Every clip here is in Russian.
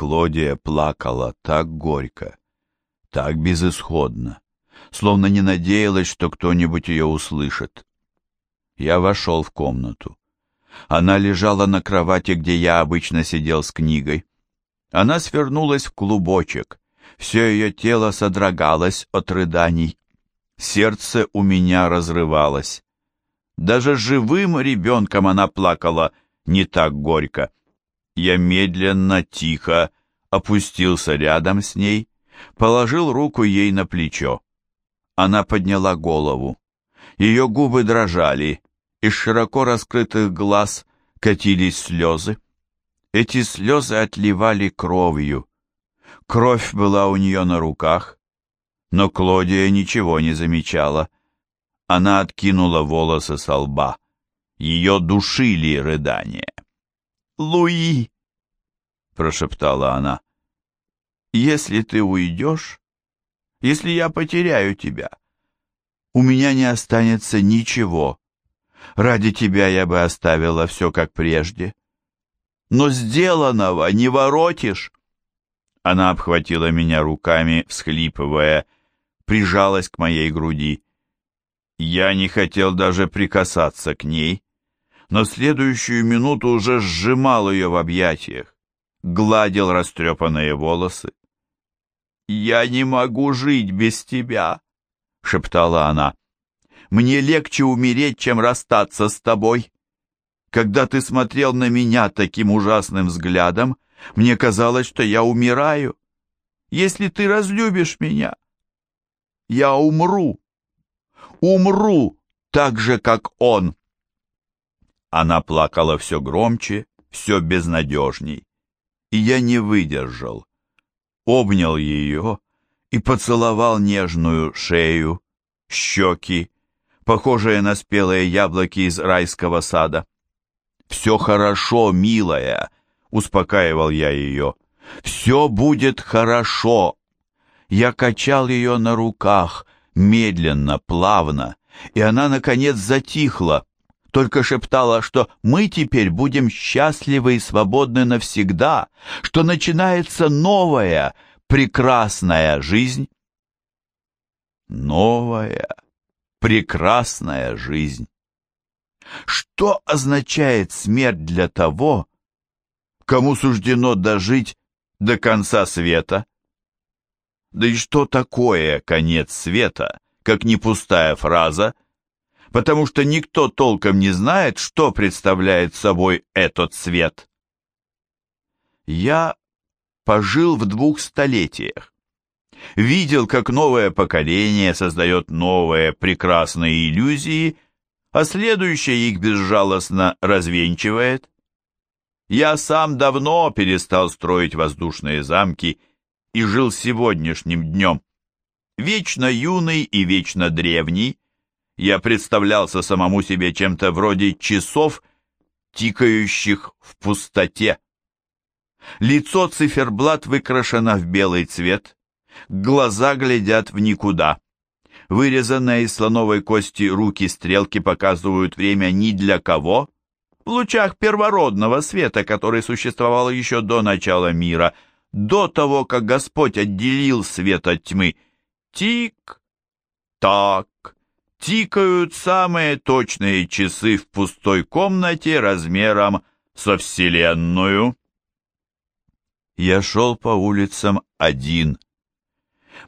Клодия плакала так горько, так безысходно, словно не надеялась, что кто-нибудь ее услышит. Я вошел в комнату. Она лежала на кровати, где я обычно сидел с книгой. Она свернулась в клубочек. Все ее тело содрогалось от рыданий. Сердце у меня разрывалось. Даже живым ребенком она плакала не так горько. Я медленно, тихо опустился рядом с ней, положил руку ей на плечо. Она подняла голову. Ее губы дрожали, из широко раскрытых глаз катились слезы. Эти слезы отливали кровью. Кровь была у нее на руках, но Клодия ничего не замечала. Она откинула волосы со лба. Ее душили рыдания. «Луи!» — прошептала она. «Если ты уйдешь, если я потеряю тебя, у меня не останется ничего. Ради тебя я бы оставила все как прежде но сделанного не воротишь. Она обхватила меня руками, всхлипывая, прижалась к моей груди. Я не хотел даже прикасаться к ней, но следующую минуту уже сжимал ее в объятиях, гладил растрепанные волосы. «Я не могу жить без тебя», — шептала она. «Мне легче умереть, чем расстаться с тобой. Когда ты смотрел на меня таким ужасным взглядом, мне казалось, что я умираю. Если ты разлюбишь меня, я умру. Умру так же, как он. Она плакала все громче, все безнадежней. И я не выдержал. Обнял ее и поцеловал нежную шею, щеки, похожие на спелые яблоки из райского сада. «Все хорошо, милая», — успокаивал я ее. «Все будет хорошо». Я качал ее на руках, медленно, плавно, и она, наконец, затихла, только шептала, что мы теперь будем счастливы и свободны навсегда, что начинается новая, прекрасная жизнь. Новая, прекрасная жизнь. Что означает смерть для того, кому суждено дожить до конца света? Да и что такое конец света, как не пустая фраза, потому что никто толком не знает, что представляет собой этот свет. Я пожил в двух столетиях. Видел, как новое поколение создает новые прекрасные иллюзии – а следующее их безжалостно развенчивает. Я сам давно перестал строить воздушные замки и жил сегодняшним днем. Вечно юный и вечно древний, я представлялся самому себе чем-то вроде часов, тикающих в пустоте. Лицо циферблат выкрашено в белый цвет, глаза глядят в никуда. Вырезанные из слоновой кости руки-стрелки показывают время ни для кого. В лучах первородного света, который существовал еще до начала мира, до того, как Господь отделил свет от тьмы. Тик-так, тикают самые точные часы в пустой комнате размером со Вселенную. Я шел по улицам один,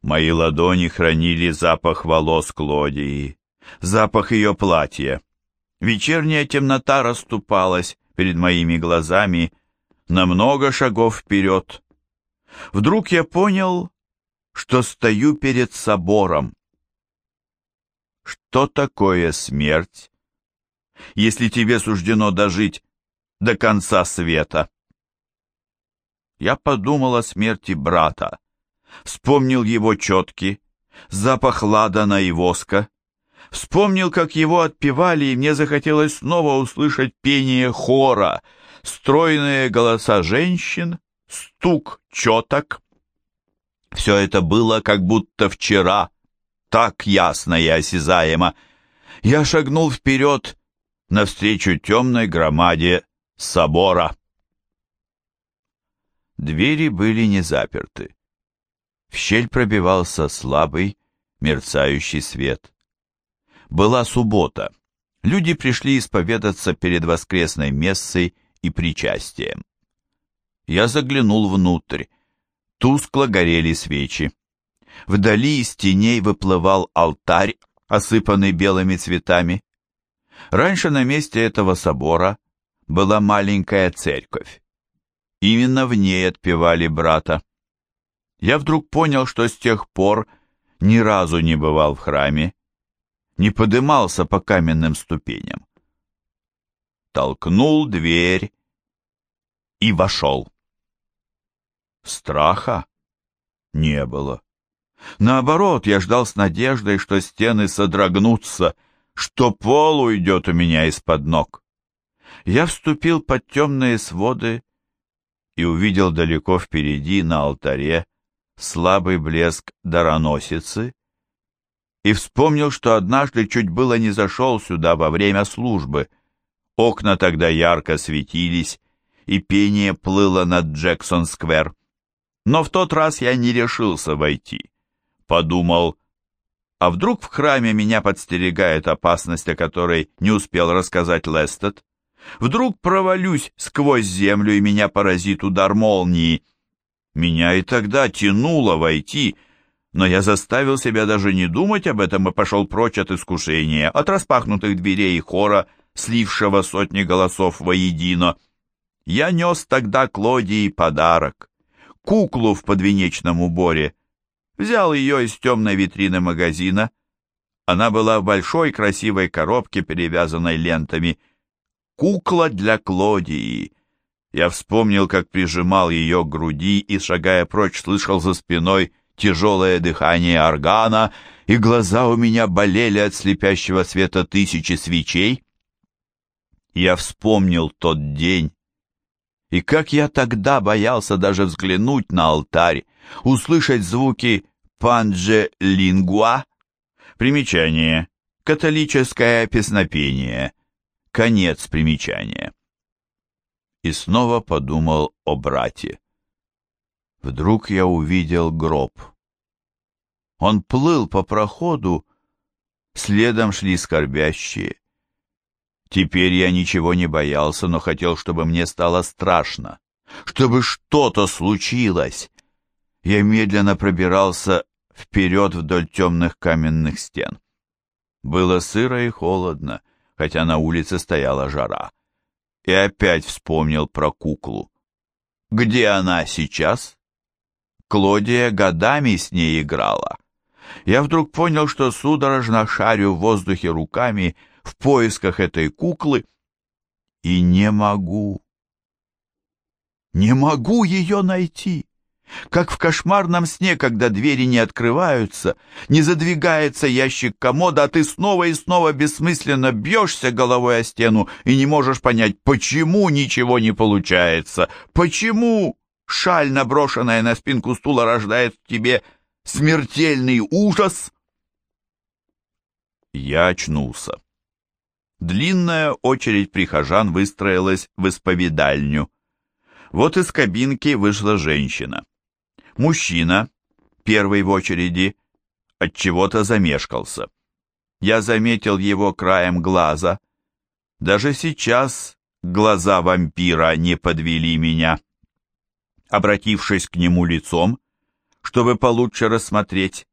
Мои ладони хранили запах волос Клодии, запах ее платья. Вечерняя темнота расступалась перед моими глазами на много шагов вперед. Вдруг я понял, что стою перед собором. Что такое смерть, если тебе суждено дожить до конца света? Я подумал о смерти брата, Вспомнил его четки, запах ладана и воска. Вспомнил, как его отпевали, и мне захотелось снова услышать пение хора, стройные голоса женщин, стук четок. Все это было как будто вчера, так ясно и осязаемо. Я шагнул вперед, навстречу темной громаде собора. Двери были не заперты. В щель пробивался слабый, мерцающий свет. Была суббота. Люди пришли исповедаться перед воскресной мессой и причастием. Я заглянул внутрь. Тускло горели свечи. Вдали из теней выплывал алтарь, осыпанный белыми цветами. Раньше на месте этого собора была маленькая церковь. Именно в ней отпевали брата. Я вдруг понял, что с тех пор ни разу не бывал в храме, не подымался по каменным ступеням. Толкнул дверь и вошел. Страха не было. Наоборот, я ждал с надеждой, что стены содрогнутся, что пол уйдет у меня из-под ног. Я вступил под темные своды и увидел далеко впереди на алтаре слабый блеск дароносицы и вспомнил, что однажды чуть было не зашел сюда во время службы. Окна тогда ярко светились, и пение плыло над Джексон-сквер. Но в тот раз я не решился войти. Подумал, а вдруг в храме меня подстерегает опасность, о которой не успел рассказать Лестед? Вдруг провалюсь сквозь землю, и меня поразит удар молнии. Меня и тогда тянуло войти, но я заставил себя даже не думать об этом и пошел прочь от искушения, от распахнутых дверей хора, слившего сотни голосов воедино. Я нес тогда Клодии подарок, куклу в подвенечном уборе. Взял ее из темной витрины магазина. Она была в большой красивой коробке, перевязанной лентами — кукла для Клодии. Я вспомнил, как прижимал ее к груди и, шагая прочь, слышал за спиной тяжелое дыхание органа, и глаза у меня болели от слепящего света тысячи свечей. Я вспомнил тот день, и как я тогда боялся даже взглянуть на алтарь, услышать звуки панже лингуа. Примечание. Католическое песнопение. Конец примечания. И снова подумал о брате. Вдруг я увидел гроб. Он плыл по проходу, следом шли скорбящие. Теперь я ничего не боялся, но хотел, чтобы мне стало страшно, чтобы что-то случилось. Я медленно пробирался вперед вдоль темных каменных стен. Было сыро и холодно, хотя на улице стояла жара. И опять вспомнил про куклу. Где она сейчас? Клодия годами с ней играла. Я вдруг понял, что судорожно шарю в воздухе руками в поисках этой куклы и не могу. Не могу ее найти как в кошмарном сне, когда двери не открываются, не задвигается ящик комода, а ты снова и снова бессмысленно бьешься головой о стену и не можешь понять, почему ничего не получается, почему шаль, наброшенная на спинку стула, рождает в тебе смертельный ужас. Я очнулся. Длинная очередь прихожан выстроилась в исповедальню. Вот из кабинки вышла женщина. Мужчина, первый в очереди, от чего-то замешкался. Я заметил его краем глаза. Даже сейчас глаза вампира не подвели меня. Обратившись к нему лицом, чтобы получше рассмотреть,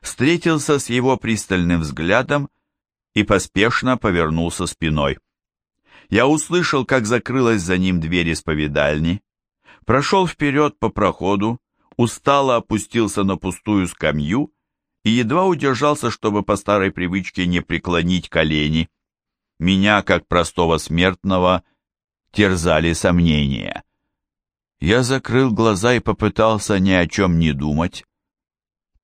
встретился с его пристальным взглядом и поспешно повернулся спиной. Я услышал, как закрылась за ним дверь исповедальни, прошел вперед по проходу устало опустился на пустую скамью и едва удержался, чтобы по старой привычке не преклонить колени. Меня, как простого смертного, терзали сомнения. Я закрыл глаза и попытался ни о чем не думать.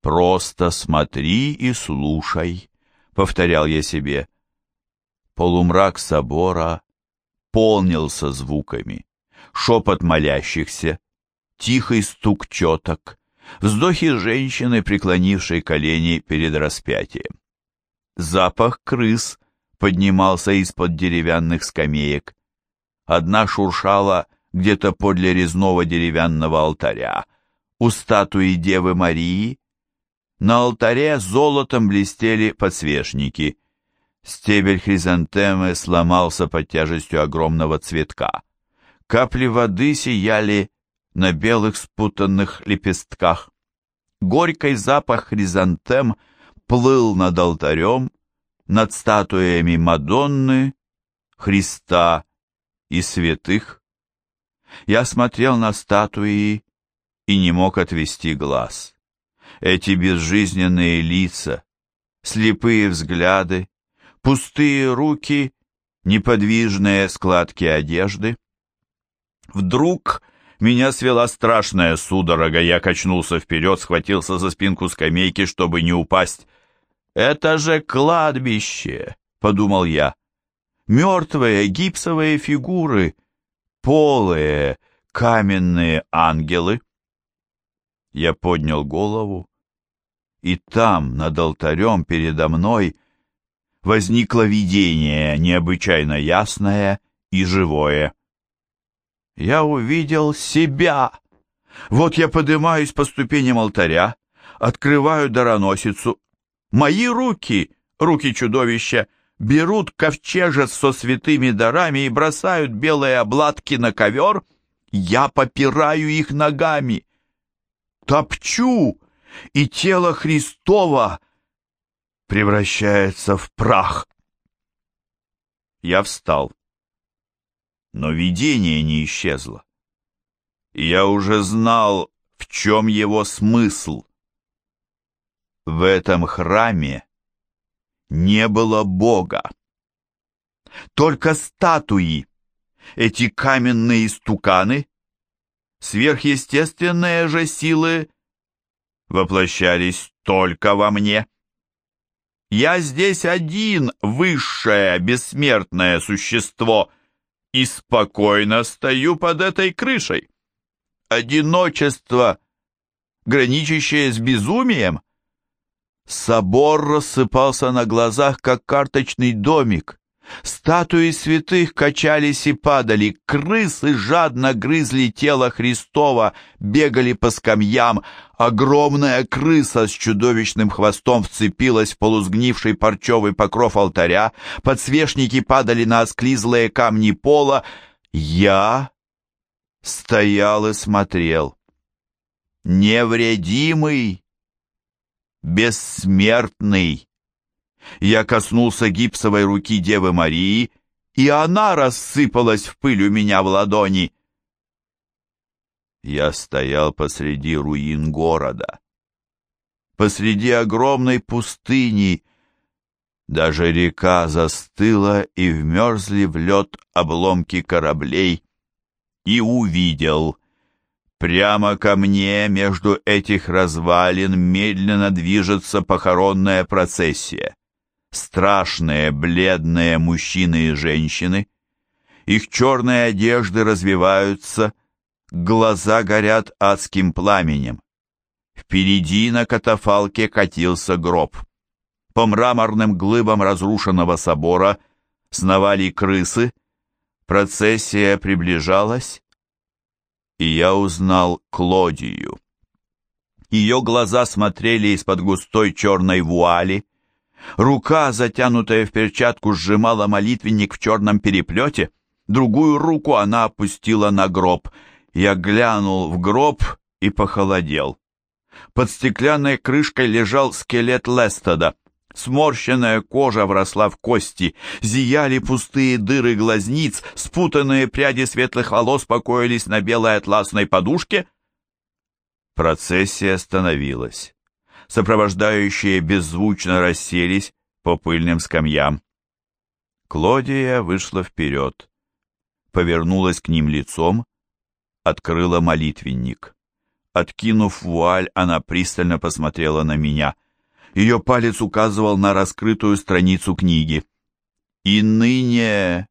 «Просто смотри и слушай», — повторял я себе. Полумрак собора полнился звуками. Шепот молящихся, тихий стук четок, вздохи женщины, преклонившей колени перед распятием. Запах крыс поднимался из-под деревянных скамеек. Одна шуршала где-то подле резного деревянного алтаря, у статуи Девы Марии. На алтаре золотом блестели подсвечники. Стебель хризантемы сломался под тяжестью огромного цветка. Капли воды сияли на белых спутанных лепестках. Горький запах хризантем плыл над алтарем, над статуями Мадонны, Христа и святых. Я смотрел на статуи и не мог отвести глаз. Эти безжизненные лица, слепые взгляды, пустые руки, неподвижные складки одежды. Вдруг меня свела страшная судорога, я качнулся вперед, схватился за спинку скамейки, чтобы не упасть. «Это же кладбище!» — подумал я. «Мертвые гипсовые фигуры, полые каменные ангелы». Я поднял голову, и там, над алтарем передо мной, возникло видение, необычайно ясное и живое. Я увидел себя. Вот я поднимаюсь по ступеням алтаря, открываю дароносицу. Мои руки, руки чудовища, берут ковчежец со святыми дарами и бросают белые обладки на ковер. Я попираю их ногами, топчу, и тело Христова превращается в прах. Я встал. Но видение не исчезло. Я уже знал, в чем его смысл. В этом храме не было Бога. Только статуи, эти каменные стуканы, сверхъестественные же силы воплощались только во мне. Я здесь один, высшее, бессмертное существо, и спокойно стою под этой крышей. Одиночество, граничащее с безумием. Собор рассыпался на глазах, как карточный домик. Статуи святых качались и падали, крысы жадно грызли тело Христова, бегали по скамьям. Огромная крыса с чудовищным хвостом вцепилась в полузгнивший парчевый покров алтаря, подсвечники падали на осклизлые камни пола. Я стоял и смотрел. Невредимый, бессмертный. Я коснулся гипсовой руки Девы Марии, и она рассыпалась в пыль у меня в ладони. Я стоял посреди руин города, посреди огромной пустыни. Даже река застыла, и вмерзли в лед обломки кораблей. И увидел, прямо ко мне между этих развалин медленно движется похоронная процессия страшные, бледные мужчины и женщины. Их черные одежды развиваются, глаза горят адским пламенем. Впереди на катафалке катился гроб. По мраморным глыбам разрушенного собора сновали крысы, процессия приближалась, и я узнал Клодию. Ее глаза смотрели из-под густой черной вуали, Рука, затянутая в перчатку, сжимала молитвенник в черном переплете. Другую руку она опустила на гроб. Я глянул в гроб и похолодел. Под стеклянной крышкой лежал скелет Лестода. Сморщенная кожа вросла в кости, зияли пустые дыры глазниц, спутанные пряди светлых волос покоились на белой атласной подушке. Процессия остановилась сопровождающие беззвучно расселись по пыльным скамьям. Клодия вышла вперед, повернулась к ним лицом, открыла молитвенник. Откинув вуаль, она пристально посмотрела на меня. Ее палец указывал на раскрытую страницу книги. «И ныне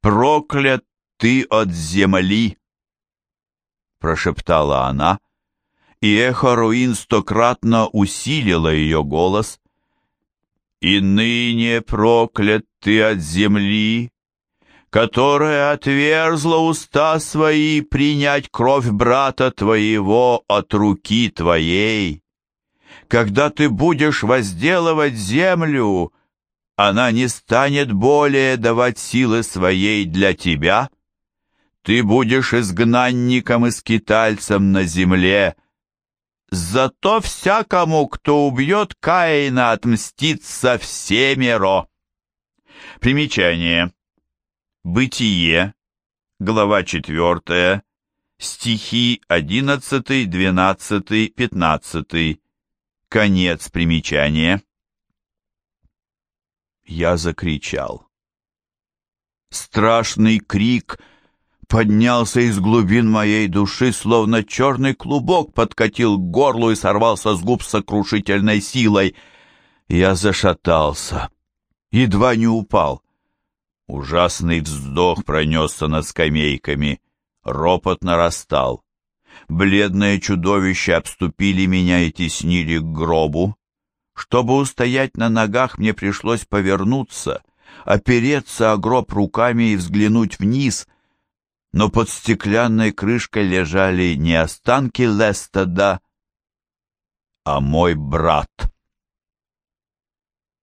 проклят ты от земли!» Прошептала она, и эхо руин стократно усилило ее голос. «И ныне проклят ты от земли, которая отверзла уста свои принять кровь брата твоего от руки твоей. Когда ты будешь возделывать землю, она не станет более давать силы своей для тебя. Ты будешь изгнанником и скитальцем на земле. Зато всякому, кто убьет Каина, отмстится всемеро. Примечание. Бытие, глава 4, стихи 11, 12, 15. Конец примечания. Я закричал. Страшный крик поднялся из глубин моей души, словно черный клубок подкатил к горлу и сорвался с губ сокрушительной силой. Я зашатался, едва не упал. Ужасный вздох пронесся над скамейками, ропот нарастал. Бледные чудовища обступили меня и теснили к гробу. Чтобы устоять на ногах, мне пришлось повернуться, опереться о гроб руками и взглянуть вниз, но под стеклянной крышкой лежали не останки Лестеда, а мой брат.